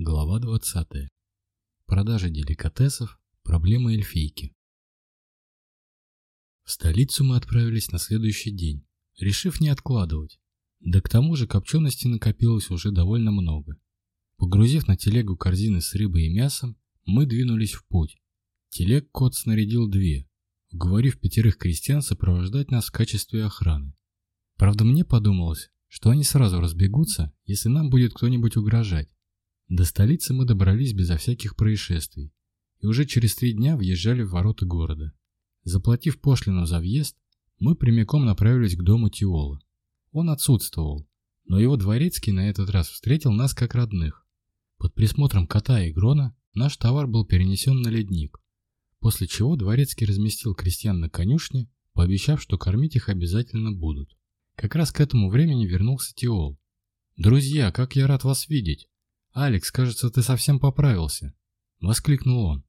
Глава 20. Продажи деликатесов. Проблема эльфийки. В столицу мы отправились на следующий день, решив не откладывать. Да к тому же копчености накопилось уже довольно много. Погрузив на телегу корзины с рыбой и мясом, мы двинулись в путь. Телег кот снарядил две, уговорив пятерых крестьян сопровождать нас в качестве охраны. Правда, мне подумалось, что они сразу разбегутся, если нам будет кто-нибудь угрожать до столицы мы добрались безо всяких происшествий и уже через три дня въезжали в ворота города. Заплатив пошлину за въезд, мы прямиком направились к дому Тиола. Он отсутствовал, но его дворецкий на этот раз встретил нас как родных. Под присмотром кота и грона наш товар был перенесен на ледник, после чего дворецкий разместил крестьян на конюшне, пообещав, что кормить их обязательно будут. Как раз к этому времени вернулся Тиол. «Друзья, как я рад вас видеть! «Алекс, кажется, ты совсем поправился», — воскликнул он.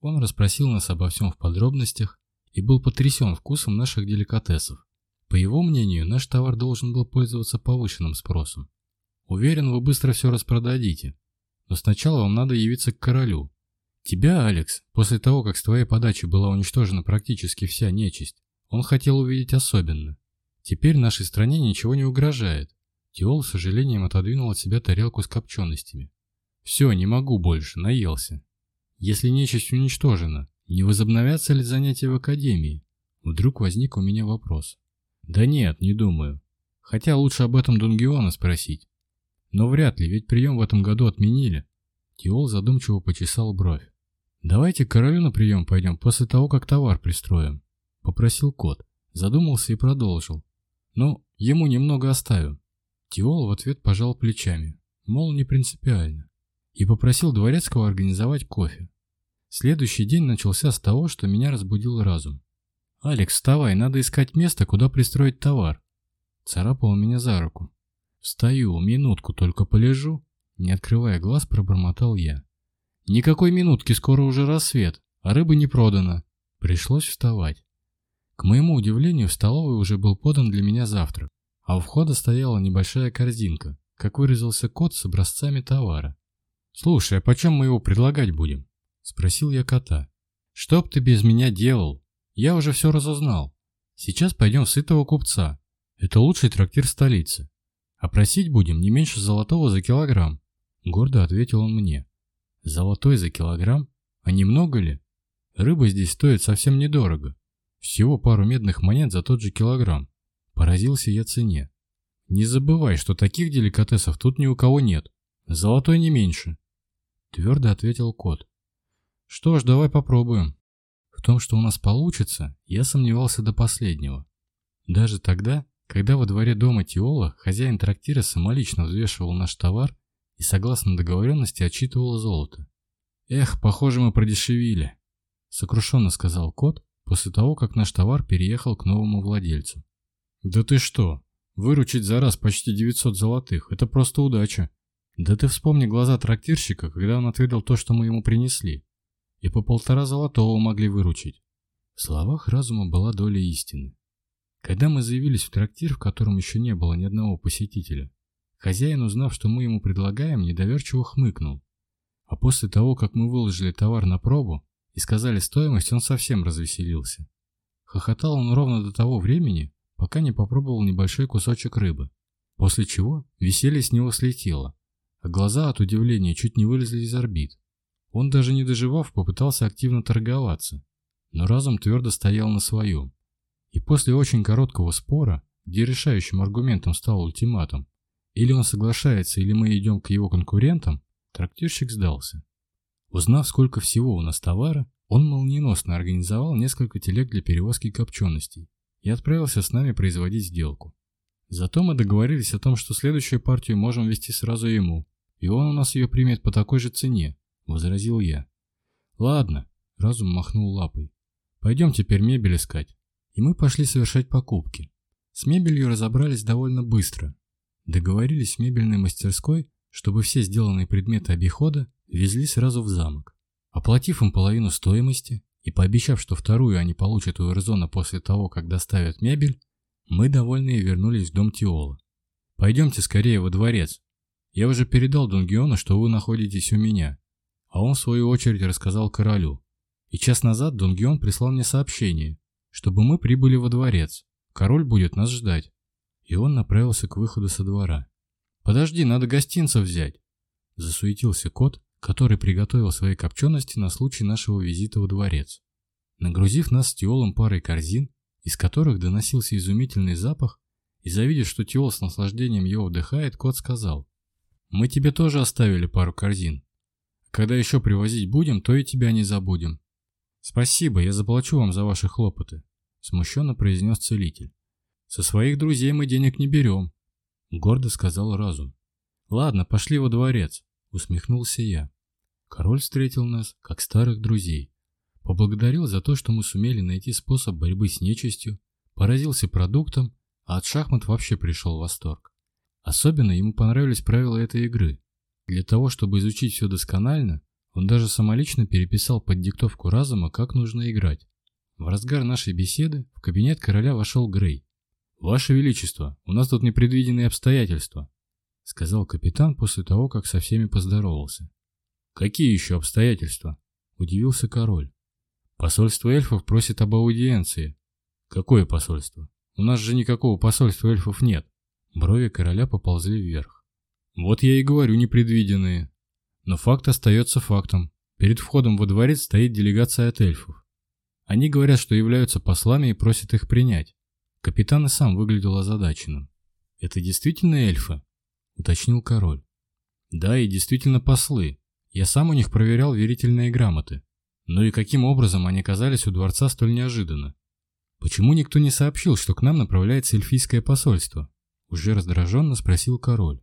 Он расспросил нас обо всем в подробностях и был потрясен вкусом наших деликатесов. По его мнению, наш товар должен был пользоваться повышенным спросом. Уверен, вы быстро все распродадите. Но сначала вам надо явиться к королю. Тебя, Алекс, после того, как с твоей подачи была уничтожена практически вся нечисть, он хотел увидеть особенно. Теперь нашей стране ничего не угрожает. Тиол, с сожалением отодвинул от себя тарелку с копченостями. «Все, не могу больше, наелся. Если нечисть уничтожена, не возобновятся ли занятия в академии? Вдруг возник у меня вопрос. Да нет, не думаю. Хотя лучше об этом Дунгиона спросить. Но вряд ли, ведь прием в этом году отменили. Тиол задумчиво почесал бровь. Давайте к королю на прием пойдем после того, как товар пристроим. Попросил кот. Задумался и продолжил. Ну, ему немного оставим. Тиол в ответ пожал плечами, мол, не принципиально, и попросил Дворецкого организовать кофе. Следующий день начался с того, что меня разбудил разум. «Алекс, вставай, надо искать место, куда пристроить товар». Царапал меня за руку. «Встаю, минутку только полежу», не открывая глаз, пробормотал я. «Никакой минутки, скоро уже рассвет, а рыбы не продано». Пришлось вставать. К моему удивлению, в столовой уже был подан для меня завтрак а у входа стояла небольшая корзинка, как выразился кот с образцами товара. «Слушай, а почем мы его предлагать будем?» – спросил я кота. «Что б ты без меня делал? Я уже все разузнал. Сейчас пойдем в сытого купца. Это лучший трактир столицы. А просить будем не меньше золотого за килограмм», – гордо ответил он мне. «Золотой за килограмм? А не много ли? Рыба здесь стоит совсем недорого. Всего пару медных монет за тот же килограмм. Поразился я цене. Не забывай, что таких деликатесов тут ни у кого нет. Золотой не меньше. Твердо ответил кот. Что ж, давай попробуем. В том, что у нас получится, я сомневался до последнего. Даже тогда, когда во дворе дома Тиола хозяин трактира самолично взвешивал наш товар и согласно договоренности отчитывал золото. «Эх, похоже, мы продешевили», — сокрушенно сказал кот после того, как наш товар переехал к новому владельцу. «Да ты что? Выручить за раз почти 900 золотых – это просто удача. Да ты вспомни глаза трактирщика, когда он отведал то, что мы ему принесли. И по полтора золотого могли выручить». В словах разума была доля истины. Когда мы заявились в трактир, в котором еще не было ни одного посетителя, хозяин, узнав, что мы ему предлагаем, недоверчиво хмыкнул. А после того, как мы выложили товар на пробу и сказали стоимость, он совсем развеселился. Хохотал он ровно до того времени, пока не попробовал небольшой кусочек рыбы, после чего веселье с него слетело, а глаза от удивления чуть не вылезли из орбит. Он, даже не доживав, попытался активно торговаться, но разум твердо стоял на своем. И после очень короткого спора, где решающим аргументом стал ультиматум, или он соглашается, или мы идем к его конкурентам, трактирщик сдался. Узнав, сколько всего у нас товара, он молниеносно организовал несколько телег для перевозки копченостей, и отправился с нами производить сделку. Зато мы договорились о том, что следующую партию можем вести сразу ему, и он у нас ее примет по такой же цене, возразил я. Ладно, разум махнул лапой. Пойдем теперь мебель искать. И мы пошли совершать покупки. С мебелью разобрались довольно быстро. Договорились в мебельной мастерской, чтобы все сделанные предметы обихода везли сразу в замок. Оплатив им половину стоимости, и пообещав, что вторую они получат у Эрзона после того, как доставят мебель, мы, довольные, вернулись в дом Тиола. «Пойдемте скорее во дворец. Я уже передал Дунгиону, что вы находитесь у меня». А он, в свою очередь, рассказал королю. И час назад Дунгион прислал мне сообщение, чтобы мы прибыли во дворец. Король будет нас ждать. И он направился к выходу со двора. «Подожди, надо гостинцев взять!» Засуетился кот, который приготовил свои копчености на случай нашего визита во дворец. Нагрузив нас с Тиолом парой корзин, из которых доносился изумительный запах, и завидев, что Тиол с наслаждением его вдыхает, кот сказал, «Мы тебе тоже оставили пару корзин. Когда еще привозить будем, то и тебя не забудем». «Спасибо, я заплачу вам за ваши хлопоты», – смущенно произнес целитель. «Со своих друзей мы денег не берем», – гордо сказал разум. «Ладно, пошли во дворец усмехнулся я. Король встретил нас, как старых друзей. Поблагодарил за то, что мы сумели найти способ борьбы с нечистью, поразился продуктом, а от шахмат вообще пришел восторг. Особенно ему понравились правила этой игры. Для того, чтобы изучить все досконально, он даже самолично переписал под диктовку разума, как нужно играть. В разгар нашей беседы в кабинет короля вошел Грей. «Ваше Величество, у нас тут непредвиденные обстоятельства», — сказал капитан после того, как со всеми поздоровался. «Какие еще обстоятельства?» — удивился король. «Посольство эльфов просит об аудиенции». «Какое посольство? У нас же никакого посольства эльфов нет». Брови короля поползли вверх. «Вот я и говорю непредвиденные. Но факт остается фактом. Перед входом во дворец стоит делегация от эльфов. Они говорят, что являются послами и просят их принять». Капитан и сам выглядел озадаченным. «Это действительно эльфы?» уточнил король. Да, и действительно послы. Я сам у них проверял верительные грамоты. Но и каким образом они оказались у дворца столь неожиданно? Почему никто не сообщил, что к нам направляется эльфийское посольство? Уже раздраженно спросил король.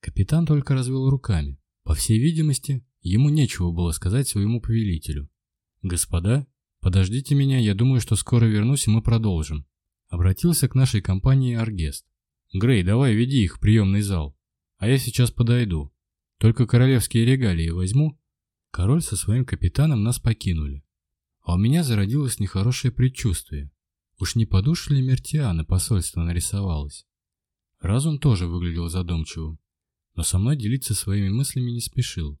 Капитан только развел руками. По всей видимости, ему нечего было сказать своему повелителю. «Господа, подождите меня, я думаю, что скоро вернусь, и мы продолжим». Обратился к нашей компании Аргест. «Грей, давай веди их в приемный зал». А я сейчас подойду. Только королевские регалии возьму. Король со своим капитаном нас покинули. А у меня зародилось нехорошее предчувствие. Уж не под уши ли Мертиана посольство нарисовалось? Разум тоже выглядел задумчивым, но со мной делиться своими мыслями не спешил.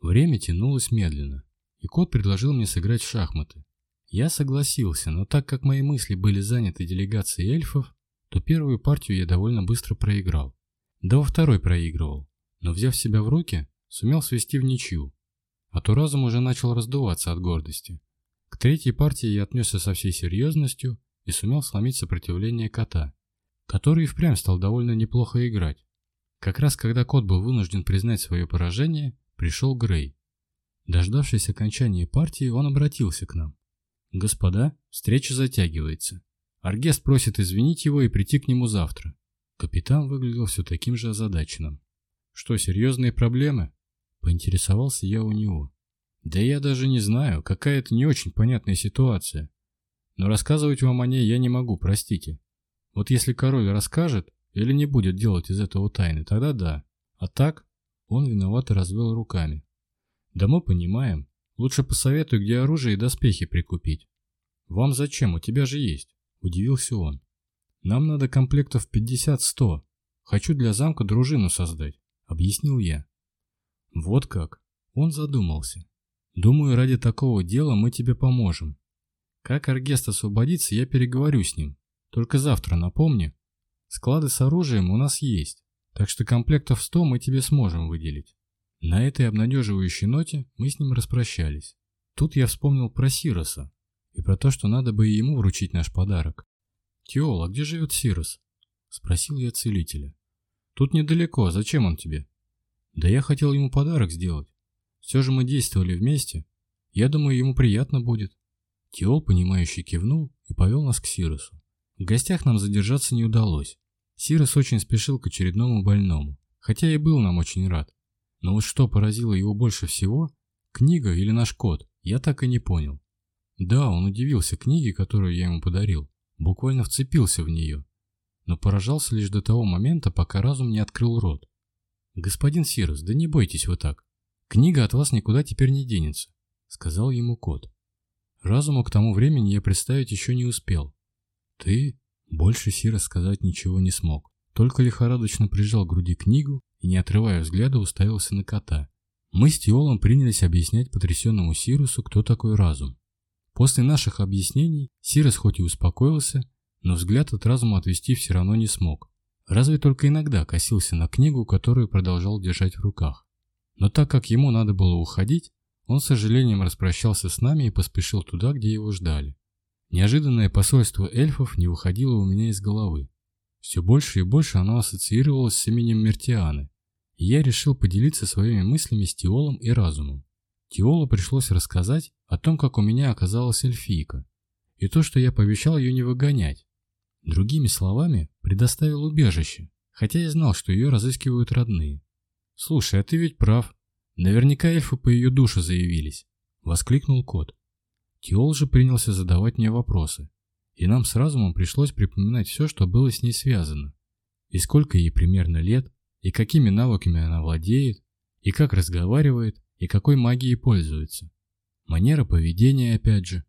Время тянулось медленно, и кот предложил мне сыграть в шахматы. Я согласился, но так как мои мысли были заняты делегацией эльфов, то первую партию я довольно быстро проиграл. Да во второй проигрывал, но взяв себя в руки, сумел свести в ничью. А то разум уже начал раздуваться от гордости. К третьей партии я отнесся со всей серьезностью и сумел сломить сопротивление кота, который и впрямь стал довольно неплохо играть. Как раз когда кот был вынужден признать свое поражение, пришел Грей. Дождавшись окончания партии, он обратился к нам. «Господа, встреча затягивается. Аргест просит извинить его и прийти к нему завтра. Капитан выглядел все таким же озадаченным. «Что, серьезные проблемы?» Поинтересовался я у него. «Да я даже не знаю, какая это не очень понятная ситуация. Но рассказывать вам о ней я не могу, простите. Вот если король расскажет или не будет делать из этого тайны, тогда да. А так...» Он виноват и развел руками. «Да мы понимаем. Лучше посоветую, где оружие и доспехи прикупить». «Вам зачем? У тебя же есть», — удивился он. Нам надо комплектов 50-100. Хочу для замка дружину создать», — объяснил я. «Вот как?» Он задумался. «Думаю, ради такого дела мы тебе поможем. Как Аргест освободится, я переговорю с ним. Только завтра напомни. Склады с оружием у нас есть, так что комплектов 100 мы тебе сможем выделить». На этой обнадеживающей ноте мы с ним распрощались. Тут я вспомнил про Сироса и про то, что надо бы ему вручить наш подарок. «Тиола, где живет Сирос?» — спросил я целителя. «Тут недалеко. А зачем он тебе?» «Да я хотел ему подарок сделать. Все же мы действовали вместе. Я думаю, ему приятно будет». Тиол, понимающе кивнул и повел нас к Сиросу. В гостях нам задержаться не удалось. Сирос очень спешил к очередному больному, хотя и был нам очень рад. Но вот что поразило его больше всего, книга или наш кот, я так и не понял. Да, он удивился книге, которую я ему подарил, буквально вцепился в нее, но поражался лишь до того момента, пока разум не открыл рот. «Господин Сирос, да не бойтесь вы так. Книга от вас никуда теперь не денется», — сказал ему кот. Разуму к тому времени я представить еще не успел. «Ты?» — больше Сирос сказать ничего не смог. Только лихорадочно прижал к груди книгу и, не отрывая взгляда, уставился на кота. Мы с Тиолом принялись объяснять потрясенному Сирусу, кто такой разум. После наших объяснений Сирос хоть и успокоился, но взгляд от разума отвести все равно не смог. Разве только иногда косился на книгу, которую продолжал держать в руках. Но так как ему надо было уходить, он с сожалением распрощался с нами и поспешил туда, где его ждали. Неожиданное посольство эльфов не уходило у меня из головы. Все больше и больше оно ассоциировалось с именем Мертианы, и я решил поделиться своими мыслями с Теолом и разумом. Тиолу пришлось рассказать о том, как у меня оказалась эльфийка, и то, что я пообещал ее не выгонять. Другими словами, предоставил убежище, хотя я знал, что ее разыскивают родные. «Слушай, а ты ведь прав. Наверняка эльфы по ее душе заявились», — воскликнул кот. Тиол же принялся задавать мне вопросы, и нам с разумом пришлось припоминать все, что было с ней связано. И сколько ей примерно лет, и какими навыками она владеет, и как разговаривает, и какой магией пользуется? Манера поведения, опять же.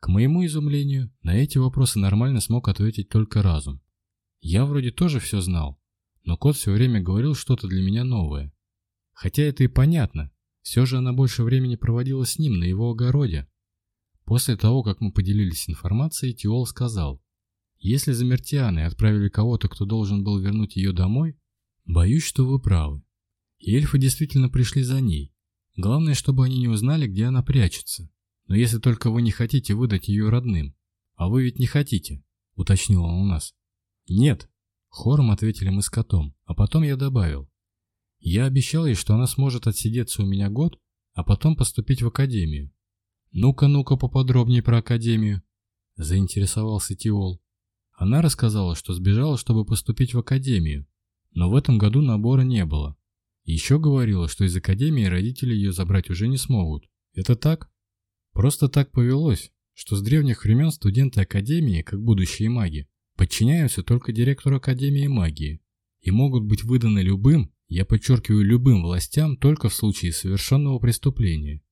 К моему изумлению, на эти вопросы нормально смог ответить только разум. Я вроде тоже все знал, но кот все время говорил что-то для меня новое. Хотя это и понятно, все же она больше времени проводила с ним на его огороде. После того, как мы поделились информацией, Тиол сказал, «Если замертианы отправили кого-то, кто должен был вернуть ее домой, боюсь, что вы правы. И эльфы действительно пришли за ней. Главное, чтобы они не узнали, где она прячется. Но если только вы не хотите выдать ее родным. А вы ведь не хотите, уточнил он у нас. Нет, хором ответили мы с котом, а потом я добавил. Я обещал ей, что она сможет отсидеться у меня год, а потом поступить в академию. Ну-ка, ну-ка поподробнее про академию, заинтересовался Тиол. Она рассказала, что сбежала, чтобы поступить в академию, но в этом году набора не было. Еще говорила, что из академии родители ее забрать уже не смогут. Это так? Просто так повелось, что с древних времен студенты академии, как будущие маги, подчиняются только директору академии магии и могут быть выданы любым, я подчеркиваю, любым властям только в случае совершенного преступления.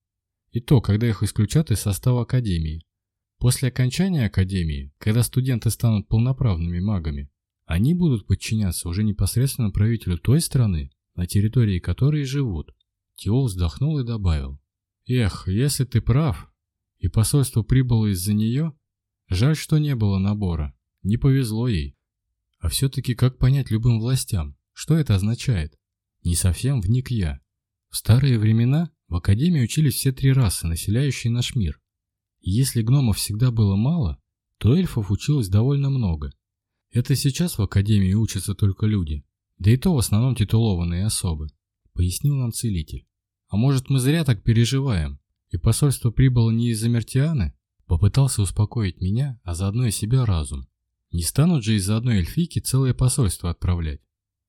И то, когда их исключат из состава академии. После окончания академии, когда студенты станут полноправными магами, они будут подчиняться уже непосредственно правителю той страны, на территории которой живут. Тиол вздохнул и добавил. Эх, если ты прав, и посольство прибыло из-за нее, жаль, что не было набора. Не повезло ей. А все-таки как понять любым властям, что это означает? Не совсем вник я. В старые времена в Академии учились все три расы, населяющие наш мир. Если гномов всегда было мало, то эльфов училось довольно много. Это сейчас в Академии учатся только люди, да и то в основном титулованные особы, пояснил нам целитель. А может мы зря так переживаем, и посольство прибыло не из-за Мертианы? Попытался успокоить меня, а заодно и себя разум. Не станут же из-за одной эльфийки целое посольство отправлять.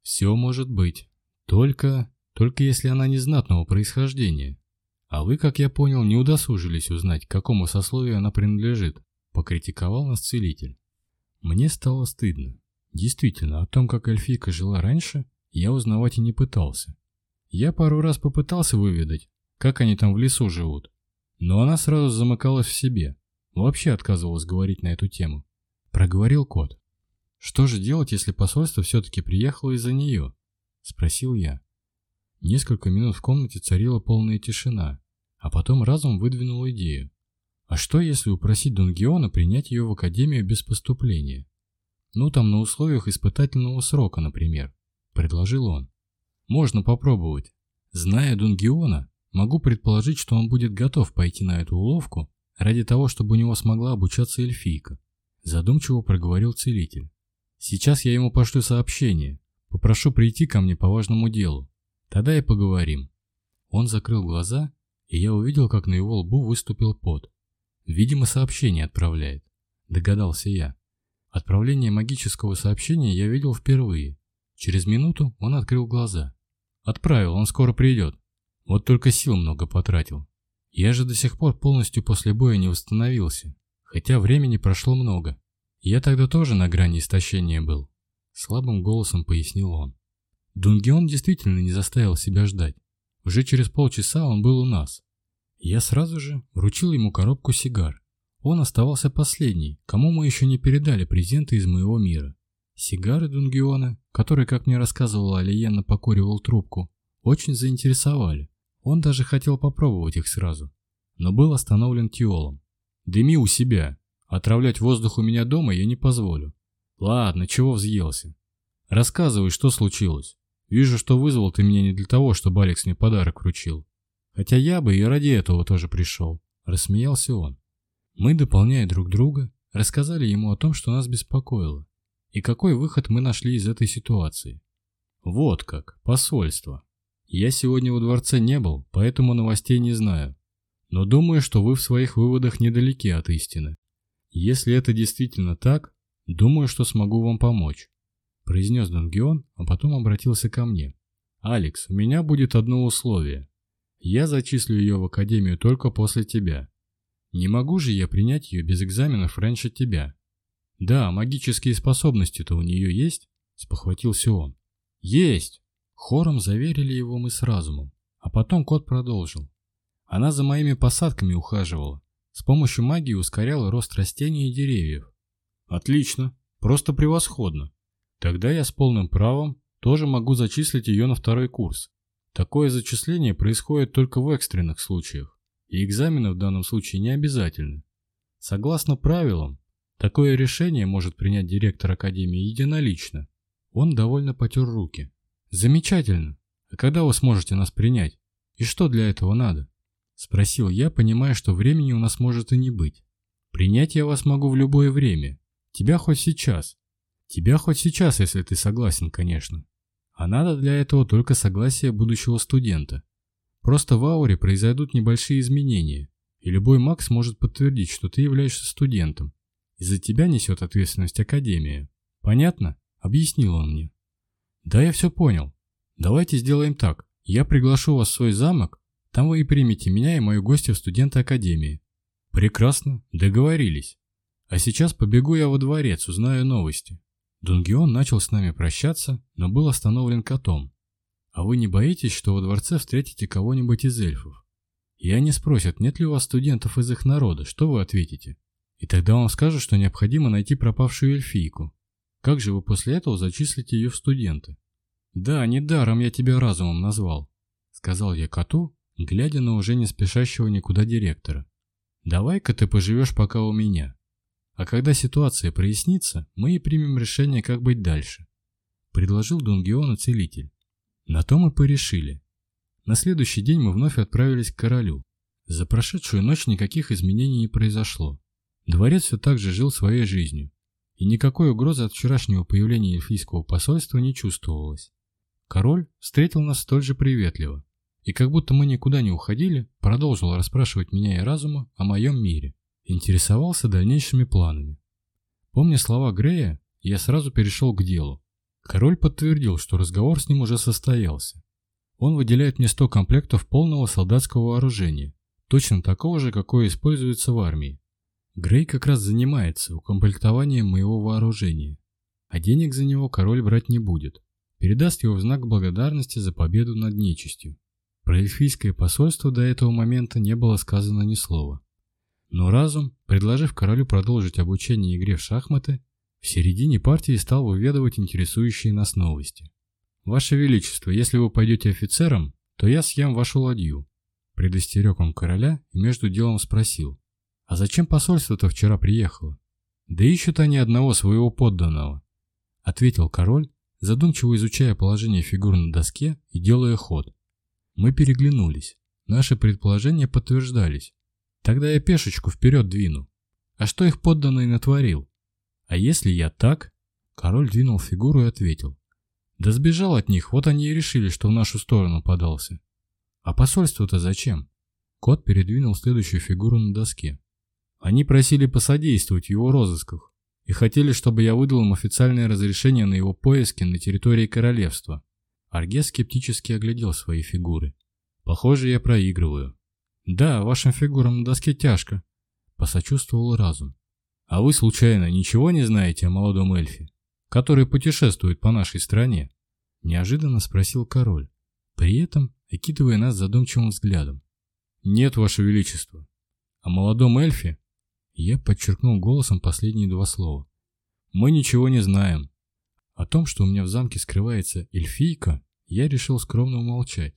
Все может быть. Только... Только если она не знатного происхождения. А вы, как я понял, не удосужились узнать, к какому сословию она принадлежит. Покритиковал нас целитель. Мне стало стыдно. Действительно, о том, как эльфийка жила раньше, я узнавать и не пытался. Я пару раз попытался выведать, как они там в лесу живут, но она сразу замыкалась в себе, вообще отказывалась говорить на эту тему. Проговорил кот. «Что же делать, если посольство все-таки приехало из-за нее?» – спросил я. Несколько минут в комнате царила полная тишина, а потом разум выдвинул идею. А что, если упросить Дунгиона принять ее в Академию без поступления? Ну там на условиях испытательного срока, например, предложил он. Можно попробовать. Зная Дунгиона, могу предположить, что он будет готов пойти на эту уловку ради того, чтобы у него смогла обучаться эльфийка. Задумчиво проговорил целитель. Сейчас я ему пошлю сообщение. Попрошу прийти ко мне по важному делу. Тогда и поговорим. Он закрыл глаза, и я увидел, как на его лбу выступил пот. Видимо, сообщение отправляет. Догадался я. Отправление магического сообщения я видел впервые. Через минуту он открыл глаза. Отправил, он скоро придет. Вот только сил много потратил. Я же до сих пор полностью после боя не восстановился, хотя времени прошло много. Я тогда тоже на грани истощения был. Слабым голосом пояснил он. Дунгион действительно не заставил себя ждать. Уже через полчаса он был у нас. Я сразу же вручил ему коробку сигар он оставался последний, кому мы еще не передали презенты из моего мира. Сигары Дунгиона, который, как мне рассказывала Алиена, покуривал трубку, очень заинтересовали. Он даже хотел попробовать их сразу, но был остановлен Тиолом. «Дыми у себя. Отравлять воздух у меня дома я не позволю». «Ладно, чего взъелся? Рассказывай, что случилось. Вижу, что вызвал ты меня не для того, чтобы Алекс мне подарок вручил. Хотя я бы и ради этого тоже пришел», – рассмеялся он. Мы, дополняя друг друга, рассказали ему о том, что нас беспокоило, и какой выход мы нашли из этой ситуации. Вот как, посольство. Я сегодня во дворце не был, поэтому новостей не знаю. Но думаю, что вы в своих выводах недалеки от истины. Если это действительно так, думаю, что смогу вам помочь. Произнес Донгион, а потом обратился ко мне. «Алекс, у меня будет одно условие. Я зачислю ее в Академию только после тебя. Не могу же я принять ее без экзаменов раньше тебя. Да, магические способности-то у нее есть, спохватился он. Есть! Хором заверили его мы с разумом, а потом кот продолжил. Она за моими посадками ухаживала, с помощью магии ускоряла рост растений и деревьев. Отлично, просто превосходно. Тогда я с полным правом тоже могу зачислить ее на второй курс. Такое зачисление происходит только в экстренных случаях и экзамены в данном случае не обязательны. Согласно правилам, такое решение может принять директор Академии единолично. Он довольно потер руки. «Замечательно. А когда вы сможете нас принять? И что для этого надо?» Спросил я, понимая, что времени у нас может и не быть. «Принять я вас могу в любое время. Тебя хоть сейчас. Тебя хоть сейчас, если ты согласен, конечно. А надо для этого только согласие будущего студента. Просто в ауре произойдут небольшие изменения, и любой маг сможет подтвердить, что ты являешься студентом, и за тебя несет ответственность Академия. Понятно? Объяснил он мне. Да, я все понял. Давайте сделаем так. Я приглашу вас в свой замок, там вы и примете меня и мою гостью в студенты Академии. Прекрасно, договорились. А сейчас побегу я во дворец, узнаю новости. Дунгион начал с нами прощаться, но был остановлен котом. А вы не боитесь, что во дворце встретите кого-нибудь из эльфов? И они спросят, нет ли у вас студентов из их народа, что вы ответите? И тогда вам скажут, что необходимо найти пропавшую эльфийку. Как же вы после этого зачислите ее в студенты? Да, недаром я тебя разумом назвал, сказал я коту, глядя на уже не спешащего никуда директора. Давай-ка ты поживешь пока у меня. А когда ситуация прояснится, мы и примем решение, как быть дальше. Предложил Дунгеону целитель. На то мы порешили. На следующий день мы вновь отправились к королю. За прошедшую ночь никаких изменений не произошло. Дворец все так же жил своей жизнью, и никакой угрозы от вчерашнего появления эльфийского посольства не чувствовалось. Король встретил нас столь же приветливо, и как будто мы никуда не уходили, продолжил расспрашивать меня и разума о моем мире, интересовался дальнейшими планами. Помня слова Грея, я сразу перешел к делу. Король подтвердил, что разговор с ним уже состоялся. Он выделяет мне 100 комплектов полного солдатского вооружения, точно такого же, какое используется в армии. Грей как раз занимается укомплектованием моего вооружения, а денег за него король брать не будет. Передаст его в знак благодарности за победу над нечистью. Про эльфийское посольство до этого момента не было сказано ни слова. Но разум, предложив королю продолжить обучение игре в шахматы, в середине партии стал выведывать интересующие нас новости. «Ваше Величество, если вы пойдете офицером, то я съем вашу ладью», – предостерег он короля и между делом спросил. «А зачем посольство-то вчера приехало?» «Да ищут они одного своего подданного», – ответил король, задумчиво изучая положение фигур на доске и делая ход. Мы переглянулись. Наши предположения подтверждались. Тогда я пешечку вперед двину. А что их подданный натворил? А если я так? Король двинул фигуру и ответил. Да сбежал от них, вот они и решили, что в нашу сторону подался. А посольство-то зачем? Кот передвинул следующую фигуру на доске. Они просили посодействовать в его розысках и хотели, чтобы я выдал им официальное разрешение на его поиски на территории королевства. Арге скептически оглядел свои фигуры. «Похоже, я проигрываю». «Да, вашим фигурам на доске тяжко», – посочувствовал разум. А вы, случайно, ничего не знаете о молодом эльфе, который путешествует по нашей стране?» Неожиданно спросил король, при этом окидывая нас задумчивым взглядом. «Нет, ваше величество. О молодом эльфе?» Я подчеркнул голосом последние два слова. «Мы ничего не знаем. О том, что у меня в замке скрывается эльфийка, я решил скромно умолчать.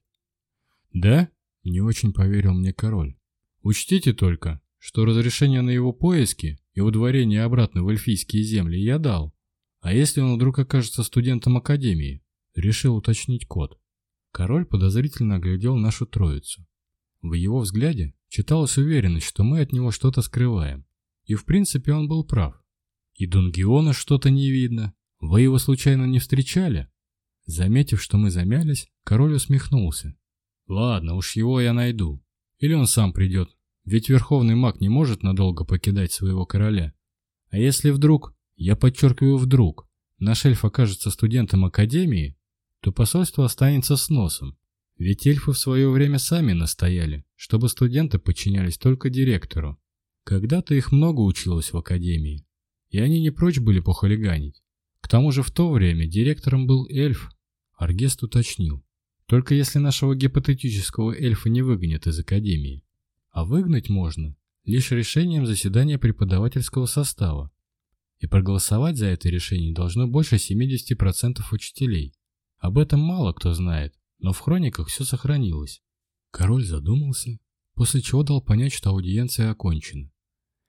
«Да?» — не очень поверил мне король. «Учтите только, что разрешение на его поиски и удворение обратно в эльфийские земли я дал. А если он вдруг окажется студентом академии? Решил уточнить кот. Король подозрительно оглядел нашу троицу. В его взгляде читалась уверенность, что мы от него что-то скрываем. И в принципе он был прав. И Дунгиона что-то не видно. Вы его случайно не встречали? Заметив, что мы замялись, король усмехнулся. Ладно, уж его я найду. Или он сам придет, ведь верховный маг не может надолго покидать своего короля. А если вдруг, я подчеркиваю вдруг, наш эльф окажется студентом академии, то посольство останется с носом. Ведь эльфы в свое время сами настояли, чтобы студенты подчинялись только директору. Когда-то их много училось в академии, и они не прочь были похулиганить. К тому же в то время директором был эльф, Аргест уточнил. Только если нашего гипотетического эльфа не выгонят из академии а выгнать можно лишь решением заседания преподавательского состава, и проголосовать за это решение должно больше 70% учителей. Об этом мало кто знает, но в хрониках все сохранилось. Король задумался, после чего дал понять, что аудиенция окончена.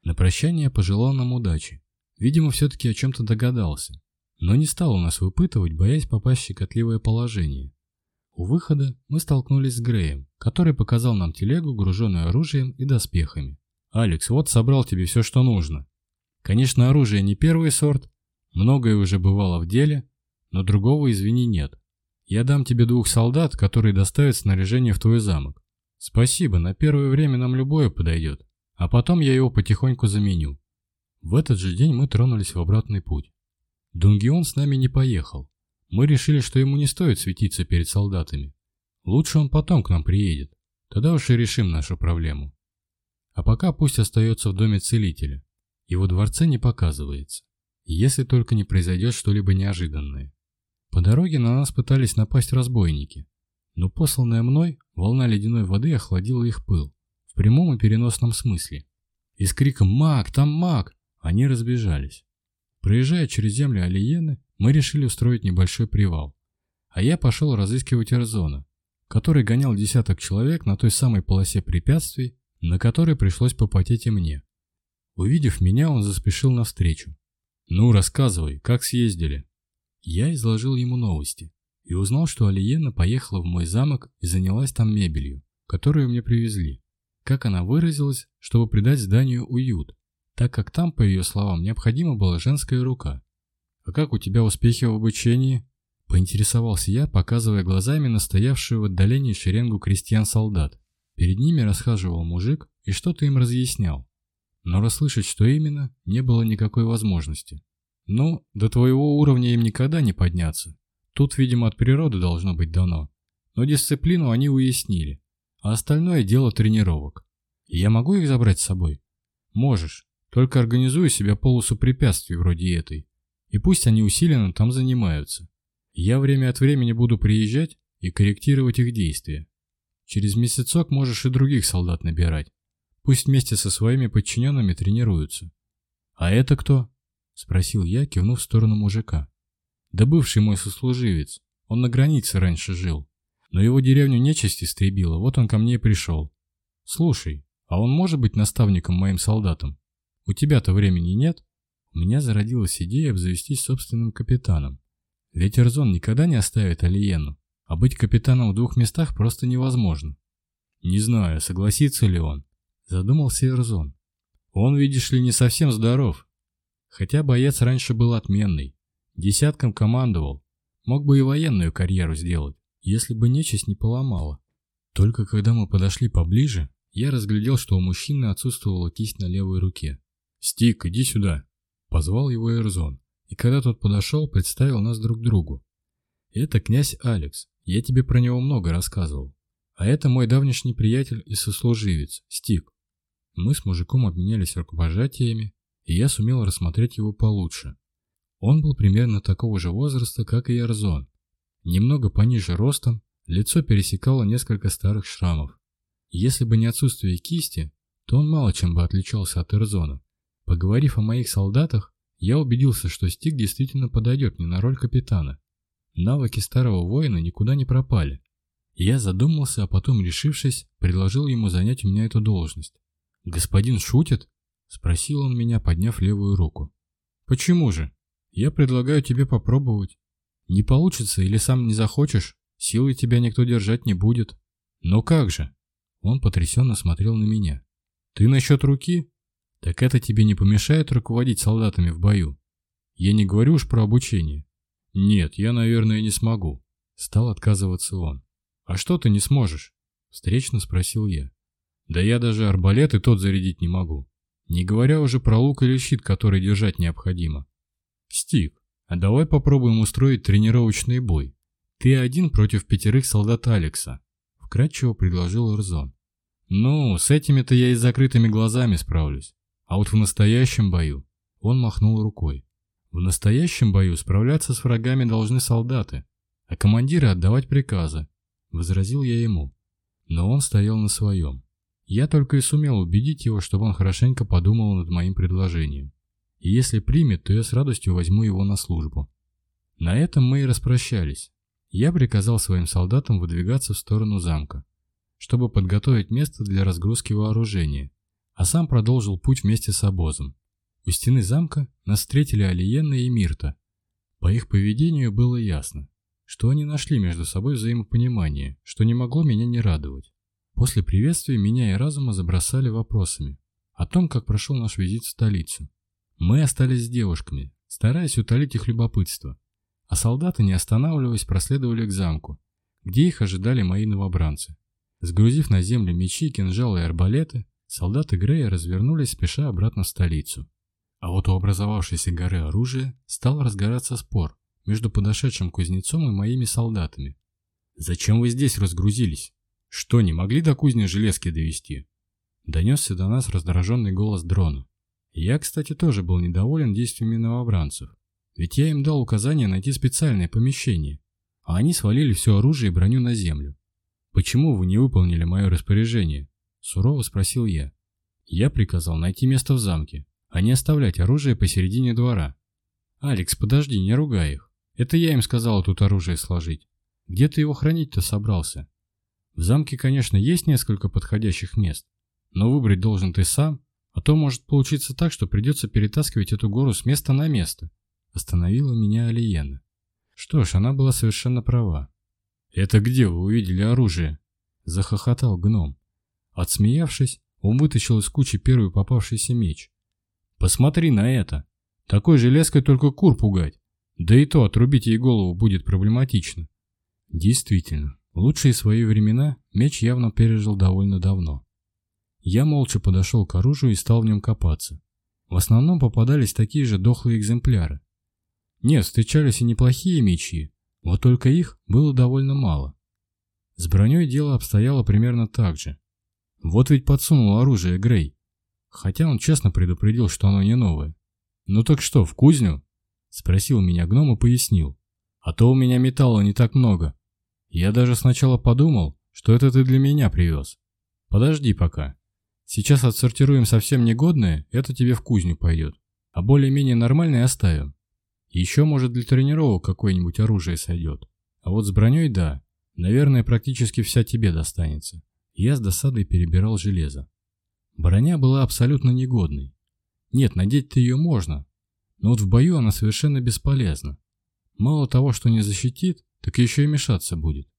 На прощание пожелал нам удачи. Видимо, все-таки о чем-то догадался, но не стал у нас выпытывать, боясь попасть в щекотливое положение. У выхода мы столкнулись с Греем, который показал нам телегу, груженную оружием и доспехами. «Алекс, вот собрал тебе все, что нужно. Конечно, оружие не первый сорт, многое уже бывало в деле, но другого, извини, нет. Я дам тебе двух солдат, которые доставят снаряжение в твой замок. Спасибо, на первое время нам любое подойдет, а потом я его потихоньку заменю». В этот же день мы тронулись в обратный путь. Дунгион с нами не поехал, мы решили, что ему не стоит светиться перед солдатами. Лучше он потом к нам приедет. Тогда уж и решим нашу проблему. А пока пусть остается в доме целителя. Его дворце не показывается. Если только не произойдет что-либо неожиданное. По дороге на нас пытались напасть разбойники. Но посланная мной волна ледяной воды охладила их пыл. В прямом и переносном смысле. И с криком «Маг! Там маг!» они разбежались. Проезжая через земли Алиены, мы решили устроить небольшой привал. А я пошел разыскивать Эрзона, который гонял десяток человек на той самой полосе препятствий, на которой пришлось попотеть и мне. Увидев меня, он заспешил навстречу. «Ну, рассказывай, как съездили?» Я изложил ему новости и узнал, что Алиена поехала в мой замок и занялась там мебелью, которую мне привезли. Как она выразилась, чтобы придать зданию уют, так как там, по ее словам, необходима была женская рука. «А как у тебя успехи в обучении?» – поинтересовался я, показывая глазами настоявшую в отдалении шеренгу крестьян-солдат. Перед ними расхаживал мужик и что-то им разъяснял. Но расслышать, что именно, не было никакой возможности. «Ну, до твоего уровня им никогда не подняться. Тут, видимо, от природы должно быть дано. Но дисциплину они уяснили, а остальное дело тренировок. Я могу их забрать с собой?» «Можешь, только организуй себе полосу препятствий вроде этой. И пусть они усиленно там занимаются. Я время от времени буду приезжать и корректировать их действия. Через месяцок можешь и других солдат набирать. Пусть вместе со своими подчиненными тренируются. А это кто? Спросил я, кивнув в сторону мужика. Да бывший мой сослуживец. Он на границе раньше жил. Но его деревню нечисть истребила, вот он ко мне и пришел. Слушай, а он может быть наставником моим солдатам? У тебя-то времени нет? у меня зародилась идея обзавестись собственным капитаном. Ведь Эрзон никогда не оставит Алиену, а быть капитаном в двух местах просто невозможно. Не знаю, согласится ли он, задумался Эрзон. Он, видишь ли, не совсем здоров. Хотя боец раньше был отменный, десятком командовал, мог бы и военную карьеру сделать, если бы нечисть не поломала. Только когда мы подошли поближе, я разглядел, что у мужчины отсутствовала кисть на левой руке. «Стик, иди сюда!» Позвал его Эрзон, и когда тот подошел, представил нас друг другу. «Это князь Алекс, я тебе про него много рассказывал. А это мой давнишний приятель и сослуживец, Стик. Мы с мужиком обменялись рукопожатиями, и я сумел рассмотреть его получше. Он был примерно такого же возраста, как и Эрзон. Немного пониже ростом, лицо пересекало несколько старых шрамов. Если бы не отсутствие кисти, то он мало чем бы отличался от Эрзона. Поговорив о моих солдатах, я убедился, что Стик действительно подойдет мне на роль капитана. Навыки старого воина никуда не пропали. Я задумался, а потом, решившись, предложил ему занять у меня эту должность. «Господин шутит?» – спросил он меня, подняв левую руку. «Почему же? Я предлагаю тебе попробовать. Не получится или сам не захочешь, Силы тебя никто держать не будет». «Но как же?» Он потрясенно смотрел на меня. «Ты насчет руки? Так это тебе не помешает руководить солдатами в бою? Я не говорю уж про обучение. Нет, я, наверное, не смогу. Стал отказываться он. А что ты не сможешь? Встречно спросил я. Да я даже арбалет и тот зарядить не могу. Не говоря уже про лук или щит, который держать необходимо. Стив, а давай попробуем устроить тренировочный бой. Ты один против пятерых солдат Алекса. Вкратчиво предложил Эрзон. Ну, с этими-то я и с закрытыми глазами справлюсь. А вот в настоящем бою он махнул рукой. В настоящем бою справляться с врагами должны солдаты, а командиры отдавать приказы, возразил я ему. Но он стоял на своем. Я только и сумел убедить его, чтобы он хорошенько подумал над моим предложением. И если примет, то я с радостью возьму его на службу. На этом мы и распрощались. Я приказал своим солдатам выдвигаться в сторону замка, чтобы подготовить место для разгрузки вооружения, а сам продолжил путь вместе с обозом. У стены замка нас встретили Алиенна и Мирта. По их поведению было ясно, что они нашли между собой взаимопонимание, что не могло меня не радовать. После приветствия меня и разума забросали вопросами о том, как прошел наш визит в столицу. Мы остались с девушками, стараясь утолить их любопытство, а солдаты, не останавливаясь, проследовали к замку, где их ожидали мои новобранцы. Сгрузив на землю мечи, кинжалы и арбалеты, Солдаты Грея развернулись, спеша обратно в столицу. А вот у образовавшейся горы оружия стал разгораться спор между подошедшим кузнецом и моими солдатами. «Зачем вы здесь разгрузились? Что, не могли до кузни железки довести?» Донесся до нас раздраженный голос дрона. Я, кстати, тоже был недоволен действиями новобранцев. Ведь я им дал указание найти специальное помещение, а они свалили все оружие и броню на землю. Почему вы не выполнили мое распоряжение? Сурово спросил я. Я приказал найти место в замке, а не оставлять оружие посередине двора. «Алекс, подожди, не ругай их. Это я им сказал тут оружие сложить. Где ты его хранить-то собрался? В замке, конечно, есть несколько подходящих мест, но выбрать должен ты сам, а то может получиться так, что придется перетаскивать эту гору с места на место». Остановила меня Алиена. Что ж, она была совершенно права. «Это где вы увидели оружие?» Захохотал гном. Отсмеявшись, он вытащил из кучи первый попавшийся меч. «Посмотри на это! Такой железкой только кур пугать! Да и то отрубить ей голову будет проблематично!» Действительно, лучшие свои времена меч явно пережил довольно давно. Я молча подошел к оружию и стал в нем копаться. В основном попадались такие же дохлые экземпляры. Нет, встречались и неплохие мечи, вот только их было довольно мало. С броней дело обстояло примерно так же. Вот ведь подсунул оружие Грей. Хотя он честно предупредил, что оно не новое. «Ну так что, в кузню?» Спросил меня гном и пояснил. «А то у меня металла не так много. Я даже сначала подумал, что это ты для меня привез. Подожди пока. Сейчас отсортируем совсем негодное, это тебе в кузню пойдет. А более-менее нормальное оставим. Еще, может, для тренировок какое-нибудь оружие сойдет. А вот с броней – да. Наверное, практически вся тебе достанется. Я с досадой перебирал железо. Броня была абсолютно негодной. Нет, надеть-то ее можно, но вот в бою она совершенно бесполезна. Мало того, что не защитит, так еще и мешаться будет.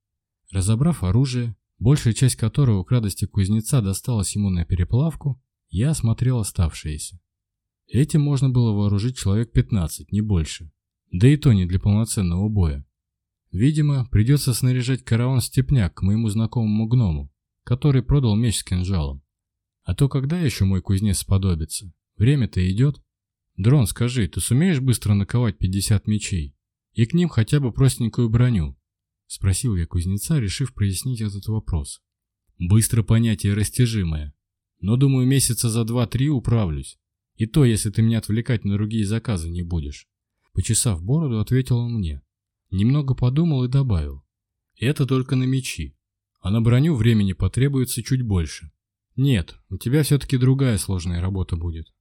Разобрав оружие, большая часть которого к радости кузнеца досталась ему на переплавку, я осмотрел оставшиеся. Этим можно было вооружить человек 15, не больше. Да и то не для полноценного боя. Видимо, придется снаряжать караван-степняк к моему знакомому гному, который продал меч с кинжалом. А то когда еще мой кузнец сподобится? Время-то идет. Дрон, скажи, ты сумеешь быстро наковать 50 мечей? И к ним хотя бы простенькую броню? Спросил я кузнеца, решив прояснить этот вопрос. Быстро понятие растяжимое. Но, думаю, месяца за два-три управлюсь. И то, если ты меня отвлекать на другие заказы не будешь. Почесав бороду, ответил он мне. Немного подумал и добавил. Это только на мечи а на броню времени потребуется чуть больше. Нет, у тебя все-таки другая сложная работа будет.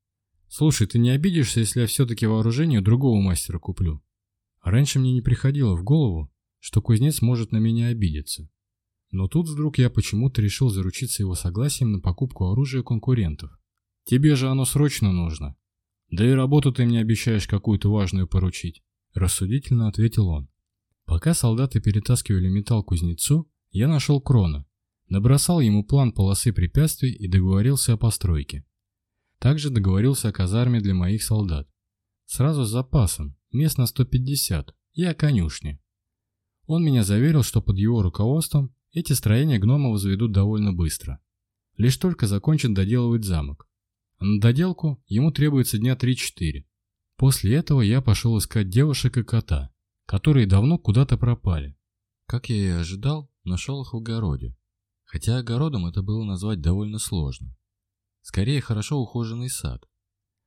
Слушай, ты не обидишься, если я все-таки вооружение другого мастера куплю? Раньше мне не приходило в голову, что кузнец может на меня обидеться. Но тут вдруг я почему-то решил заручиться его согласием на покупку оружия конкурентов. Тебе же оно срочно нужно. Да и работу ты мне обещаешь какую-то важную поручить, рассудительно ответил он. Пока солдаты перетаскивали металл кузнецу, я нашел Крона, набросал ему план полосы препятствий и договорился о постройке. Также договорился о казарме для моих солдат. Сразу с запасом, мест на 150 и о конюшне. Он меня заверил, что под его руководством эти строения гнома возведут довольно быстро. Лишь только закончат доделывать замок. А на доделку ему требуется дня 3-4. После этого я пошел искать девушек и кота, которые давно куда-то пропали. Как я и ожидал, нашел их в огороде. Хотя огородом это было назвать довольно сложно. Скорее, хорошо ухоженный сад.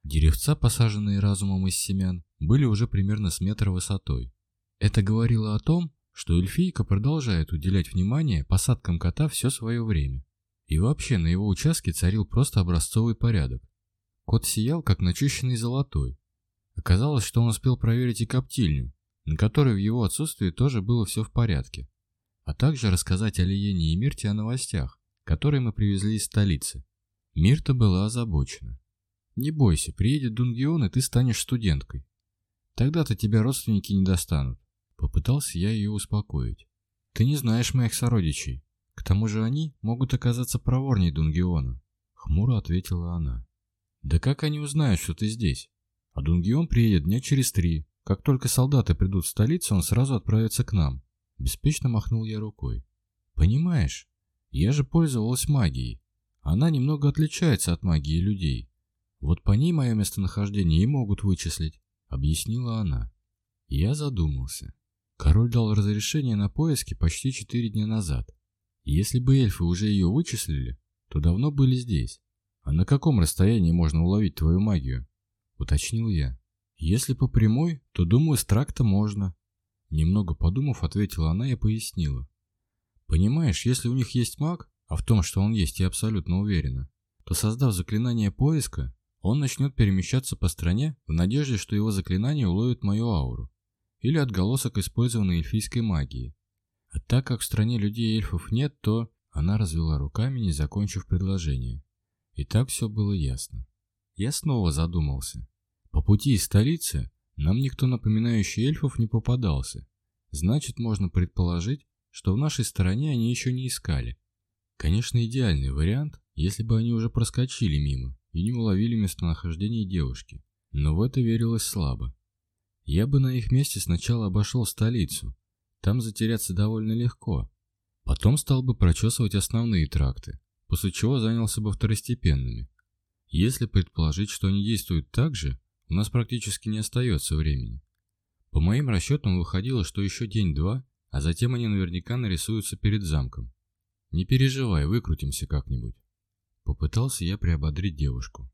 Деревца, посаженные разумом из семян, были уже примерно с метра высотой. Это говорило о том, что эльфийка продолжает уделять внимание посадкам кота все свое время. И вообще на его участке царил просто образцовый порядок. Кот сиял, как начищенный золотой. Оказалось, что он успел проверить и коптильню, на которой в его отсутствии тоже было все в порядке а также рассказать о Лиене и Мирте о новостях, которые мы привезли из столицы. Мирта была озабочена. «Не бойся, приедет Дунгион, и ты станешь студенткой. Тогда-то тебя родственники не достанут». Попытался я ее успокоить. «Ты не знаешь моих сородичей. К тому же они могут оказаться проворней Дунгиона», — хмуро ответила она. «Да как они узнают, что ты здесь? А Дунгион приедет дня через три. Как только солдаты придут в столицу, он сразу отправится к нам. Беспечно махнул я рукой. Понимаешь, я же пользовалась магией. Она немного отличается от магии людей. Вот по ней мое местонахождение и могут вычислить, объяснила она. Я задумался. Король дал разрешение на поиски почти четыре дня назад. Если бы эльфы уже ее вычислили, то давно были здесь. А на каком расстоянии можно уловить твою магию? Уточнил я. Если по прямой, то, думаю, с тракта можно. Немного подумав, ответила она и пояснила. Понимаешь, если у них есть маг, а в том, что он есть, я абсолютно уверена, то создав заклинание поиска, он начнет перемещаться по стране в надежде, что его заклинание уловит мою ауру или отголосок использованной эльфийской магии. А так как в стране людей эльфов нет, то она развела руками, не закончив предложение. И так все было ясно. Я снова задумался. По пути из столицы нам никто, напоминающий эльфов, не попадался. Значит, можно предположить, что в нашей стороне они еще не искали. Конечно, идеальный вариант, если бы они уже проскочили мимо и не уловили местонахождение девушки. Но в это верилось слабо. Я бы на их месте сначала обошел столицу. Там затеряться довольно легко. Потом стал бы прочесывать основные тракты, после чего занялся бы второстепенными. Если предположить, что они действуют так же, у нас практически не остается времени. По моим расчетам выходило, что еще день-два, а затем они наверняка нарисуются перед замком. Не переживай, выкрутимся как-нибудь. Попытался я приободрить девушку.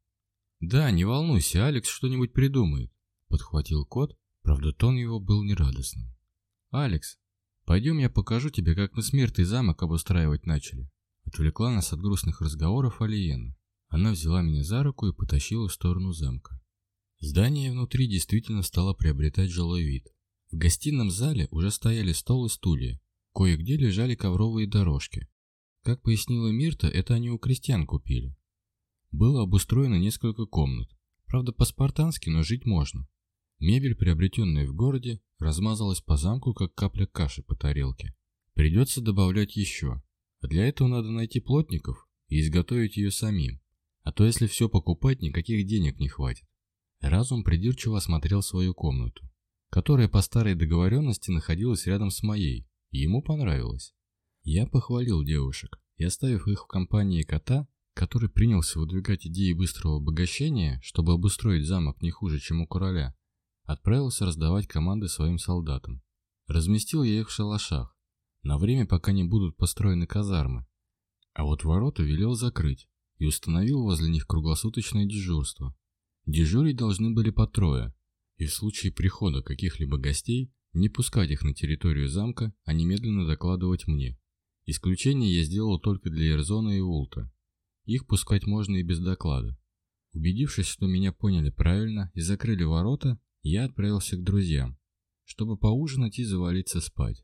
Да, не волнуйся, Алекс что-нибудь придумает, подхватил кот, правда тон его был нерадостным. Алекс, пойдем я покажу тебе, как мы смертный замок обустраивать начали. Отвлекла нас от грустных разговоров Алиена. Она взяла меня за руку и потащила в сторону замка. Здание внутри действительно стало приобретать жилой вид. В гостином зале уже стояли стол и стулья. Кое-где лежали ковровые дорожки. Как пояснила Мирта, это они у крестьян купили. Было обустроено несколько комнат. Правда, по-спартански, но жить можно. Мебель, приобретенная в городе, размазалась по замку, как капля каши по тарелке. Придется добавлять еще. А для этого надо найти плотников и изготовить ее самим. А то если все покупать, никаких денег не хватит. Разум придирчиво осмотрел свою комнату, которая по старой договоренности находилась рядом с моей, и ему понравилось. Я похвалил девушек и, оставив их в компании кота, который принялся выдвигать идеи быстрого обогащения, чтобы обустроить замок не хуже, чем у короля, отправился раздавать команды своим солдатам. Разместил я их в шалашах, на время, пока не будут построены казармы. А вот ворота велел закрыть и установил возле них круглосуточное дежурство, Дежурить должны были по трое, и в случае прихода каких-либо гостей не пускать их на территорию замка, а немедленно докладывать мне. Исключение я сделал только для Эрзона и Улта. Их пускать можно и без доклада. Убедившись, что меня поняли правильно и закрыли ворота, я отправился к друзьям, чтобы поужинать и завалиться спать.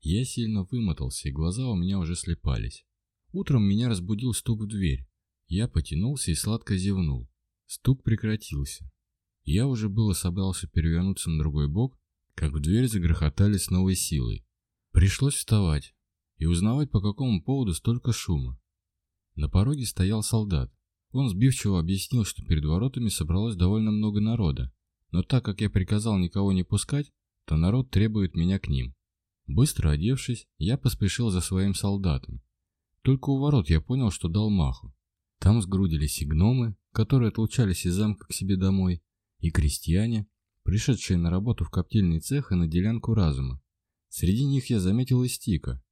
Я сильно вымотался, и глаза у меня уже слепались. Утром меня разбудил стук в дверь. Я потянулся и сладко зевнул. Стук прекратился. Я уже было собрался перевернуться на другой бок, как в дверь загрохотали с новой силой. Пришлось вставать и узнавать, по какому поводу столько шума. На пороге стоял солдат. Он сбивчиво объяснил, что перед воротами собралось довольно много народа, но так как я приказал никого не пускать, то народ требует меня к ним. Быстро одевшись, я поспешил за своим солдатом. Только у ворот я понял, что дал маху. Там сгрудились и гномы, которые отлучались из замка к себе домой, и крестьяне, пришедшие на работу в коптильный цех и на делянку разума. Среди них я заметил и Стика.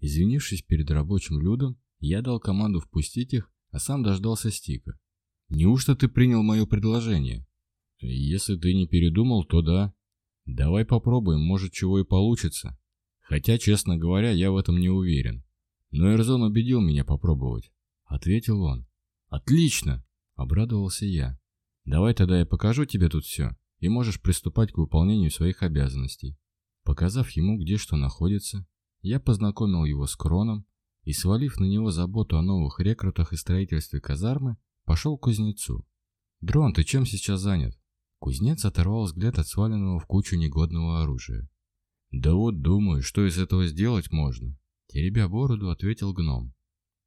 Извинившись перед рабочим людом, я дал команду впустить их, а сам дождался Стика. «Неужто ты принял мое предложение?» «Если ты не передумал, то да. Давай попробуем, может, чего и получится. Хотя, честно говоря, я в этом не уверен. Но Эрзон убедил меня попробовать», — ответил он. «Отлично!» – обрадовался я. «Давай тогда я покажу тебе тут все, и можешь приступать к выполнению своих обязанностей». Показав ему, где что находится, я познакомил его с Кроном и, свалив на него заботу о новых рекрутах и строительстве казармы, пошел к кузнецу. «Дрон, ты чем сейчас занят?» Кузнец оторвал взгляд от сваленного в кучу негодного оружия. «Да вот думаю, что из этого сделать можно?» Теребя бороду, ответил гном.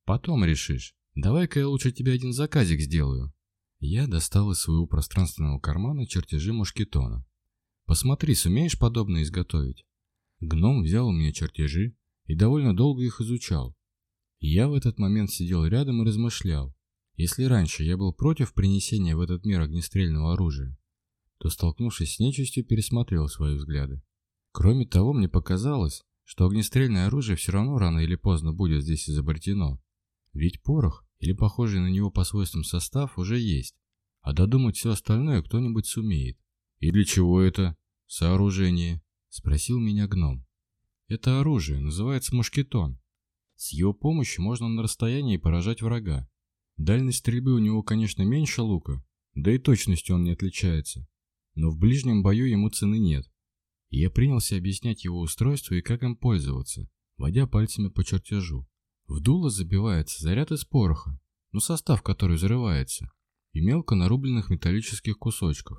«Потом решишь. Давай-ка я лучше тебе один заказик сделаю. Я достал из своего пространственного кармана чертежи мушкетона. Посмотри, сумеешь подобное изготовить? Гном взял у меня чертежи и довольно долго их изучал. Я в этот момент сидел рядом и размышлял. Если раньше я был против принесения в этот мир огнестрельного оружия, то, столкнувшись с нечистью, пересмотрел свои взгляды. Кроме того, мне показалось, что огнестрельное оружие все равно рано или поздно будет здесь изобретено. Ведь порох или похожий на него по свойствам состав уже есть, а додумать все остальное кто-нибудь сумеет. «И для чего это?» «Сооружение», — спросил меня гном. «Это оружие, называется мушкетон. С его помощью можно на расстоянии поражать врага. Дальность стрельбы у него, конечно, меньше лука, да и точностью он не отличается. Но в ближнем бою ему цены нет. Я принялся объяснять его устройство и как им пользоваться, водя пальцами по чертежу. В дуло забивается заряд из пороха, но состав, который взрывается, и мелко нарубленных металлических кусочков.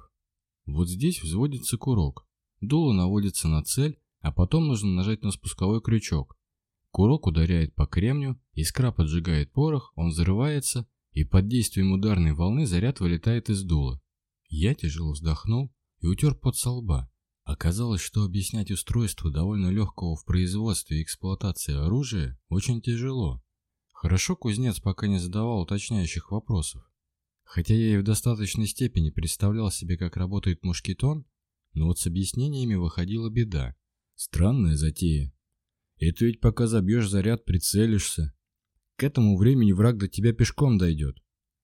Вот здесь взводится курок. Дуло наводится на цель, а потом нужно нажать на спусковой крючок. Курок ударяет по кремню, искра поджигает порох, он взрывается, и под действием ударной волны заряд вылетает из дула. Я тяжело вздохнул и утер пот со лба. Оказалось, что объяснять устройство довольно легкого в производстве и эксплуатации оружия очень тяжело. Хорошо кузнец пока не задавал уточняющих вопросов. Хотя я и в достаточной степени представлял себе, как работает мушкетон, но вот с объяснениями выходила беда. Странная затея. Это ведь пока забьешь заряд, прицелишься. К этому времени враг до тебя пешком дойдет.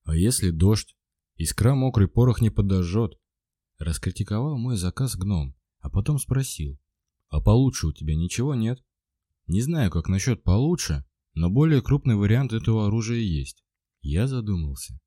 А если дождь? Искра мокрый порох не подожжет. Раскритиковал мой заказ гном а потом спросил. «А получше у тебя ничего нет?» «Не знаю, как насчет получше, но более крупный вариант этого оружия есть». Я задумался.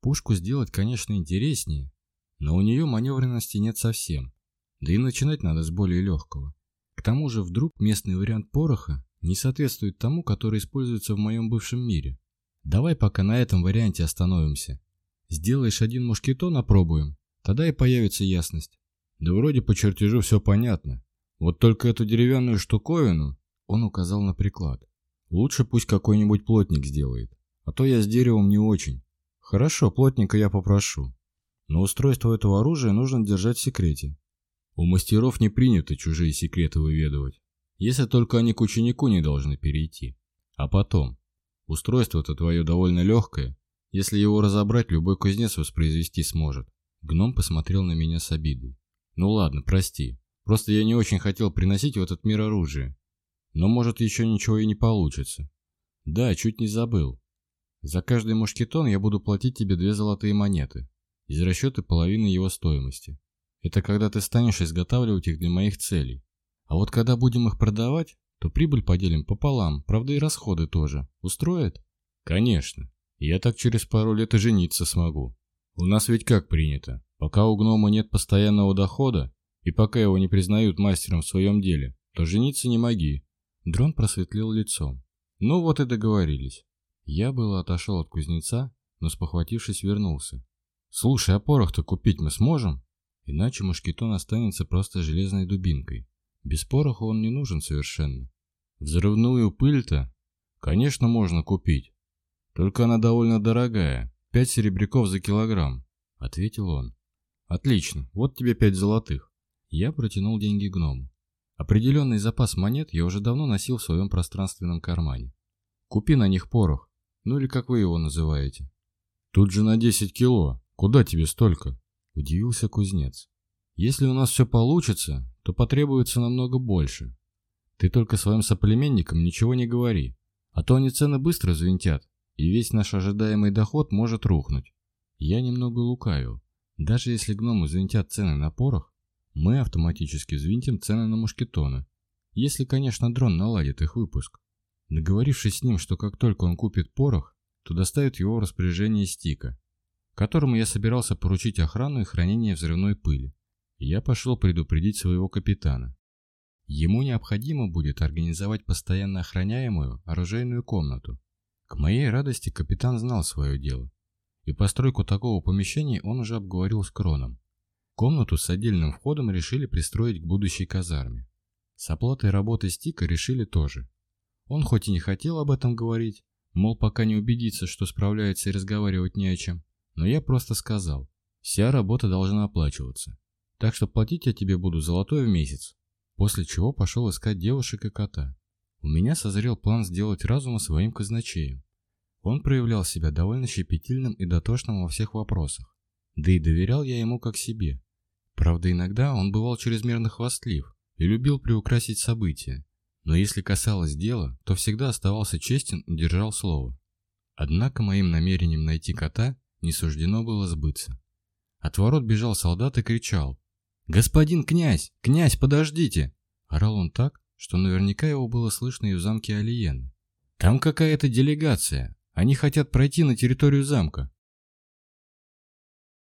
Пушку сделать, конечно, интереснее, но у нее маневренности нет совсем. Да и начинать надо с более легкого. К тому же вдруг местный вариант пороха не соответствует тому, который используется в моем бывшем мире. Давай пока на этом варианте остановимся. Сделаешь один мушкетон, опробуем, тогда и появится ясность. Да вроде по чертежу все понятно. Вот только эту деревянную штуковину он указал на приклад. Лучше пусть какой-нибудь плотник сделает, а то я с деревом не очень. Хорошо, плотника я попрошу. Но устройство этого оружия нужно держать в секрете. У мастеров не принято чужие секреты выведывать, если только они к ученику не должны перейти. А потом, устройство-то твое довольно легкое, если его разобрать, любой кузнец воспроизвести сможет. Гном посмотрел на меня с обидой. Ну ладно, прости. Просто я не очень хотел приносить в этот мир оружие. Но может еще ничего и не получится. Да, чуть не забыл. За каждый мушкетон я буду платить тебе две золотые монеты. Из расчета половины его стоимости. Это когда ты станешь изготавливать их для моих целей. А вот когда будем их продавать, то прибыль поделим пополам, правда и расходы тоже. Устроит? Конечно. Я так через пару лет и жениться смогу. У нас ведь как принято? Пока у гнома нет постоянного дохода, и пока его не признают мастером в своем деле, то жениться не моги. Дрон просветлил лицом. Ну вот и договорились. Я было отошел от кузнеца, но спохватившись вернулся. Слушай, а порох-то купить мы сможем? Иначе мушкетон останется просто железной дубинкой. Без пороха он не нужен совершенно. Взрывную пыль-то, конечно, можно купить. Только она довольно дорогая, пять серебряков за килограмм, ответил он. Отлично, вот тебе пять золотых. Я протянул деньги гному. Определенный запас монет я уже давно носил в своем пространственном кармане. Купи на них порох, ну или как вы его называете. Тут же на 10 кило, куда тебе столько? Удивился кузнец. Если у нас все получится, то потребуется намного больше. Ты только своим соплеменникам ничего не говори, а то они цены быстро звентят, и весь наш ожидаемый доход может рухнуть. Я немного лукавил. Даже если гномы взвинтят цены на порох, мы автоматически взвинтим цены на мушкетоны. Если, конечно, дрон наладит их выпуск. Договорившись с ним, что как только он купит порох, то доставит его в распоряжение Стика, которому я собирался поручить охрану и хранение взрывной пыли. Я пошел предупредить своего капитана. Ему необходимо будет организовать постоянно охраняемую оружейную комнату. К моей радости капитан знал свое дело и постройку такого помещения он уже обговорил с Кроном. Комнату с отдельным входом решили пристроить к будущей казарме. С оплатой работы Стика решили тоже. Он хоть и не хотел об этом говорить, мол, пока не убедится, что справляется и разговаривать не о чем, но я просто сказал, вся работа должна оплачиваться, так что платить я тебе буду золотой в месяц, после чего пошел искать девушек и кота. У меня созрел план сделать разума своим казначеем. Он проявлял себя довольно щепетильным и дотошным во всех вопросах. Да и доверял я ему как себе. Правда, иногда он бывал чрезмерно хвастлив и любил приукрасить события. Но если касалось дела, то всегда оставался честен и держал слово. Однако моим намерением найти кота не суждено было сбыться. От ворот бежал солдат и кричал. «Господин князь! Князь, подождите!» Орал он так, что наверняка его было слышно и в замке Алиены. «Там какая-то делегация. Они хотят пройти на территорию замка.